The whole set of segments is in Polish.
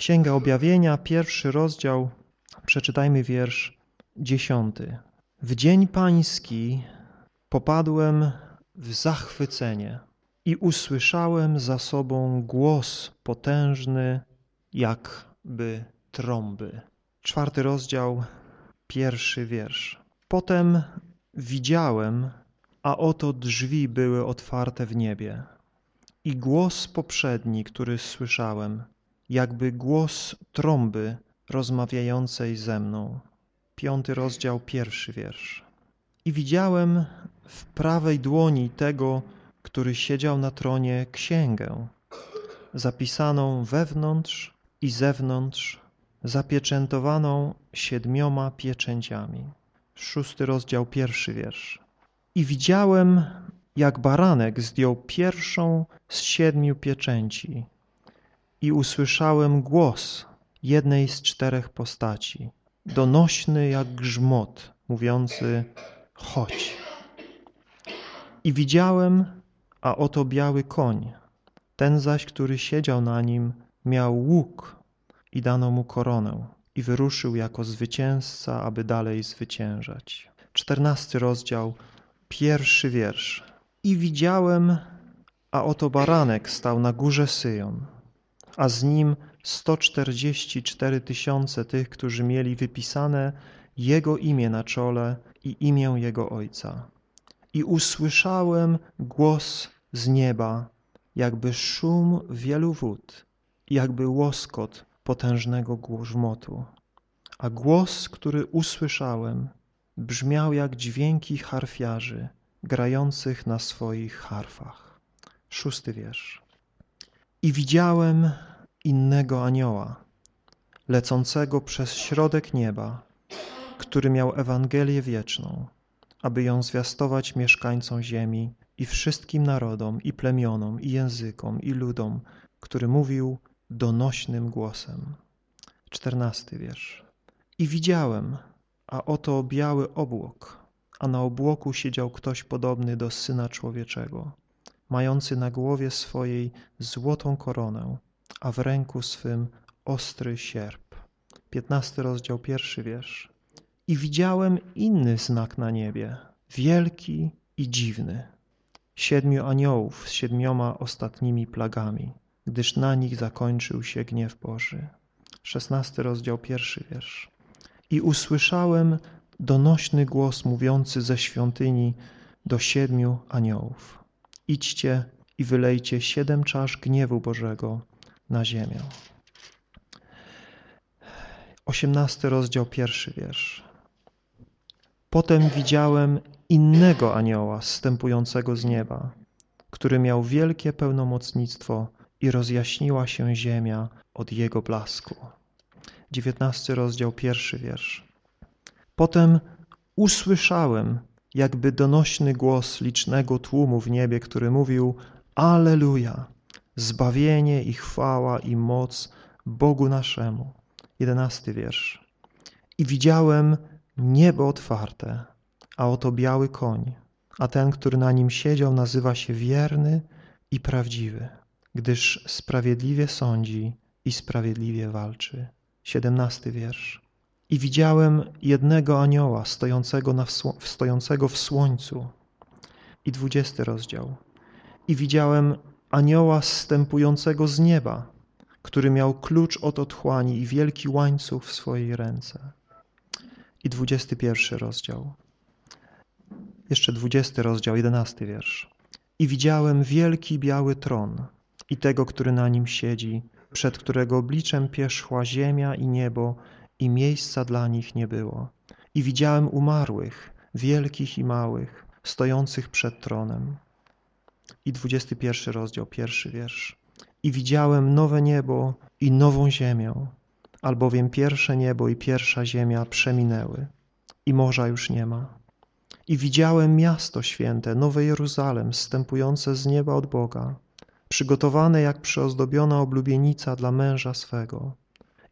Księga Objawienia, pierwszy rozdział, przeczytajmy wiersz dziesiąty. W dzień pański popadłem w zachwycenie i usłyszałem za sobą głos potężny jakby trąby. Czwarty rozdział, pierwszy wiersz. Potem widziałem, a oto drzwi były otwarte w niebie. I głos poprzedni, który słyszałem, jakby głos trąby rozmawiającej ze mną. Piąty rozdział, pierwszy wiersz. I widziałem w prawej dłoni tego, który siedział na tronie, księgę, zapisaną wewnątrz i zewnątrz, zapieczętowaną siedmioma pieczęciami. Szósty rozdział, pierwszy wiersz. I widziałem, jak baranek zdjął pierwszą z siedmiu pieczęci i usłyszałem głos jednej z czterech postaci, donośny jak grzmot, mówiący chodź. I widziałem, a oto biały koń. Ten zaś, który siedział na nim, miał łuk i dano mu koronę i wyruszył jako zwycięzca, aby dalej zwyciężać. Czternasty rozdział, pierwszy wiersz. I widziałem, a oto baranek stał na górze Syjon, a z nim 144 tysiące tych, którzy mieli wypisane Jego imię na czole i imię Jego Ojca. I usłyszałem głos z nieba, jakby szum wielu wód, jakby łoskot potężnego grzmotu. A głos, który usłyszałem, brzmiał jak dźwięki harfiarzy grających na swoich harfach. Szósty wiersz. I widziałem innego anioła, lecącego przez środek nieba, który miał Ewangelię wieczną, aby ją zwiastować mieszkańcom ziemi i wszystkim narodom, i plemionom, i językom, i ludom, który mówił donośnym głosem. Czternasty wiersz. I widziałem, a oto biały obłok, a na obłoku siedział ktoś podobny do Syna Człowieczego, mający na głowie swojej złotą koronę, a w ręku swym ostry sierp. Piętnasty rozdział, pierwszy wiersz. I widziałem inny znak na niebie, wielki i dziwny. Siedmiu aniołów z siedmioma ostatnimi plagami, gdyż na nich zakończył się gniew Boży. Szesnasty rozdział, pierwszy wiersz. I usłyszałem donośny głos mówiący ze świątyni do siedmiu aniołów. Idźcie i wylejcie siedem czasz gniewu Bożego na ziemię. Osiemnasty rozdział, pierwszy wiersz. Potem widziałem innego anioła zstępującego z nieba, który miał wielkie pełnomocnictwo i rozjaśniła się ziemia od jego blasku. Dziewiętnasty rozdział, pierwszy wiersz. Potem usłyszałem jakby donośny głos licznego tłumu w niebie, który mówił Alleluja, zbawienie i chwała i moc Bogu naszemu. Jedenasty wiersz. I widziałem niebo otwarte, a oto biały koń, a ten, który na nim siedział, nazywa się wierny i prawdziwy, gdyż sprawiedliwie sądzi i sprawiedliwie walczy. Siedemnasty wiersz. I widziałem jednego anioła stojącego, na, stojącego w słońcu. I dwudziesty rozdział. I widziałem anioła zstępującego z nieba, który miał klucz od otchłani i wielki łańcuch w swojej ręce. I dwudziesty pierwszy rozdział. Jeszcze dwudziesty rozdział, jedenasty wiersz. I widziałem wielki biały tron i tego, który na nim siedzi, przed którego obliczem pierzchła ziemia i niebo i miejsca dla nich nie było. I widziałem umarłych, wielkich i małych, stojących przed tronem. I dwudziesty pierwszy rozdział, pierwszy wiersz. I widziałem nowe niebo i nową ziemię, albowiem pierwsze niebo i pierwsza ziemia przeminęły i morza już nie ma. I widziałem miasto święte, Nowe Jeruzalem, stępujące z nieba od Boga, przygotowane jak przyozdobiona oblubienica dla męża swego.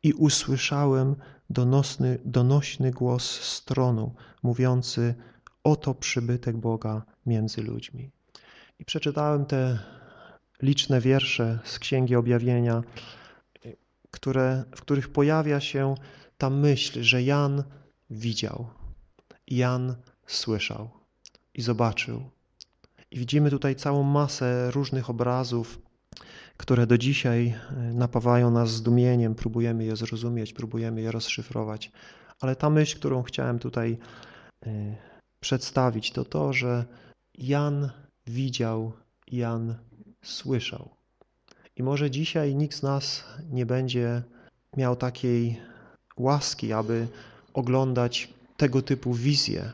I usłyszałem donosny, donośny głos z tronu, mówiący oto przybytek Boga między ludźmi. I przeczytałem te liczne wiersze z Księgi Objawienia, które, w których pojawia się ta myśl, że Jan widział, Jan słyszał i zobaczył. I widzimy tutaj całą masę różnych obrazów, które do dzisiaj e, napawają nas zdumieniem, próbujemy je zrozumieć, próbujemy je rozszyfrować. Ale ta myśl, którą chciałem tutaj e, przedstawić, to to, że Jan widział, Jan słyszał. I może dzisiaj nikt z nas nie będzie miał takiej łaski, aby oglądać tego typu wizje,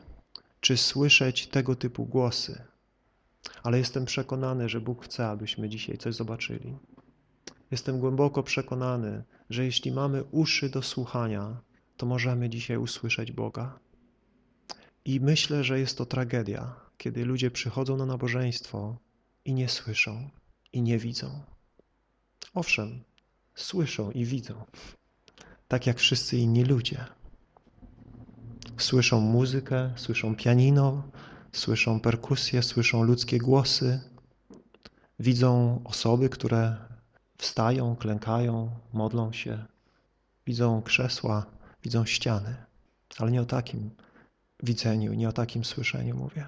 czy słyszeć tego typu głosy. Ale jestem przekonany, że Bóg chce, abyśmy dzisiaj coś zobaczyli. Jestem głęboko przekonany, że jeśli mamy uszy do słuchania, to możemy dzisiaj usłyszeć Boga. I myślę, że jest to tragedia, kiedy ludzie przychodzą na nabożeństwo i nie słyszą, i nie widzą. Owszem, słyszą i widzą, tak jak wszyscy inni ludzie. Słyszą muzykę, słyszą pianino, słyszą perkusję, słyszą ludzkie głosy, widzą osoby, które wstają, klękają, modlą się, widzą krzesła, widzą ściany, ale nie o takim widzeniu, nie o takim słyszeniu mówię.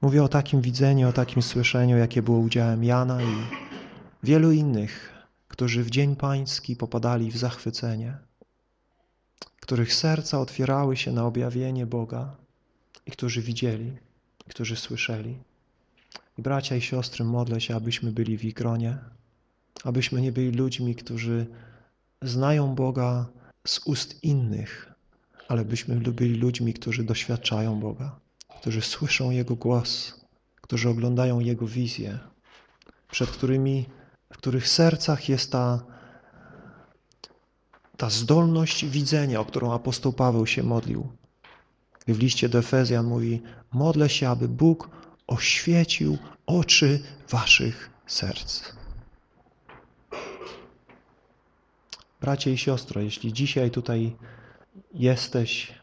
Mówię o takim widzeniu, o takim słyszeniu, jakie było udziałem Jana i wielu innych, którzy w Dzień Pański popadali w zachwycenie, których serca otwierały się na objawienie Boga i którzy widzieli, którzy słyszeli. I bracia i siostry, modlę się, abyśmy byli w ich gronie, abyśmy nie byli ludźmi, którzy znają Boga z ust innych, ale byśmy byli ludźmi, którzy doświadczają Boga, którzy słyszą Jego głos, którzy oglądają Jego wizję, przed którymi, w których sercach jest ta, ta zdolność widzenia, o którą apostoł Paweł się modlił. W liście do Efezjan mówi, modlę się, aby Bóg oświecił oczy waszych serc. Bracie i siostro, jeśli dzisiaj tutaj jesteś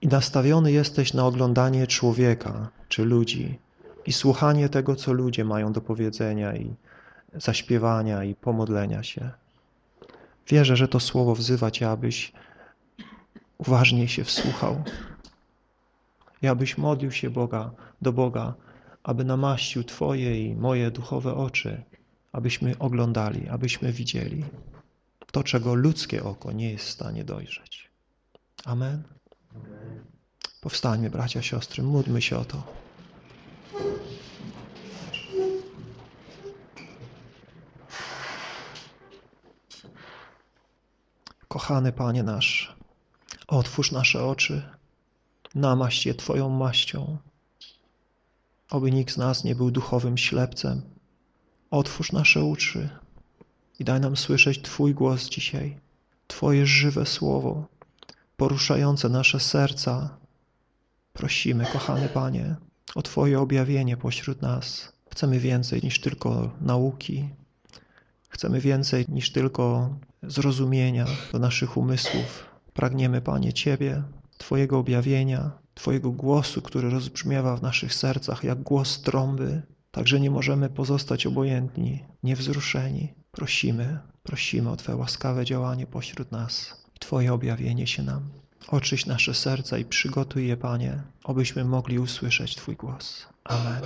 i nastawiony jesteś na oglądanie człowieka czy ludzi i słuchanie tego, co ludzie mają do powiedzenia i zaśpiewania i pomodlenia się, wierzę, że to słowo wzywa Cię, abyś uważnie się wsłuchał i abyś modlił się Boga, do Boga, aby namaścił Twoje i moje duchowe oczy, abyśmy oglądali, abyśmy widzieli to, czego ludzkie oko nie jest w stanie dojrzeć. Amen. Powstańmy, bracia, siostry, módlmy się o to. Kochany Panie nasz, otwórz nasze oczy, namaść je Twoją maścią, oby nikt z nas nie był duchowym ślepcem. Otwórz nasze uszy, i daj nam słyszeć Twój głos dzisiaj, Twoje żywe słowo, poruszające nasze serca. Prosimy, kochany Panie, o Twoje objawienie pośród nas. Chcemy więcej niż tylko nauki. Chcemy więcej niż tylko zrozumienia do naszych umysłów. Pragniemy, Panie, Ciebie, Twojego objawienia, Twojego głosu, który rozbrzmiewa w naszych sercach jak głos trąby. Także nie możemy pozostać obojętni, niewzruszeni. Prosimy, prosimy o Twoje łaskawe działanie pośród nas i Twoje objawienie się nam. Oczyś nasze serca i przygotuj je, Panie, abyśmy mogli usłyszeć Twój głos. Amen.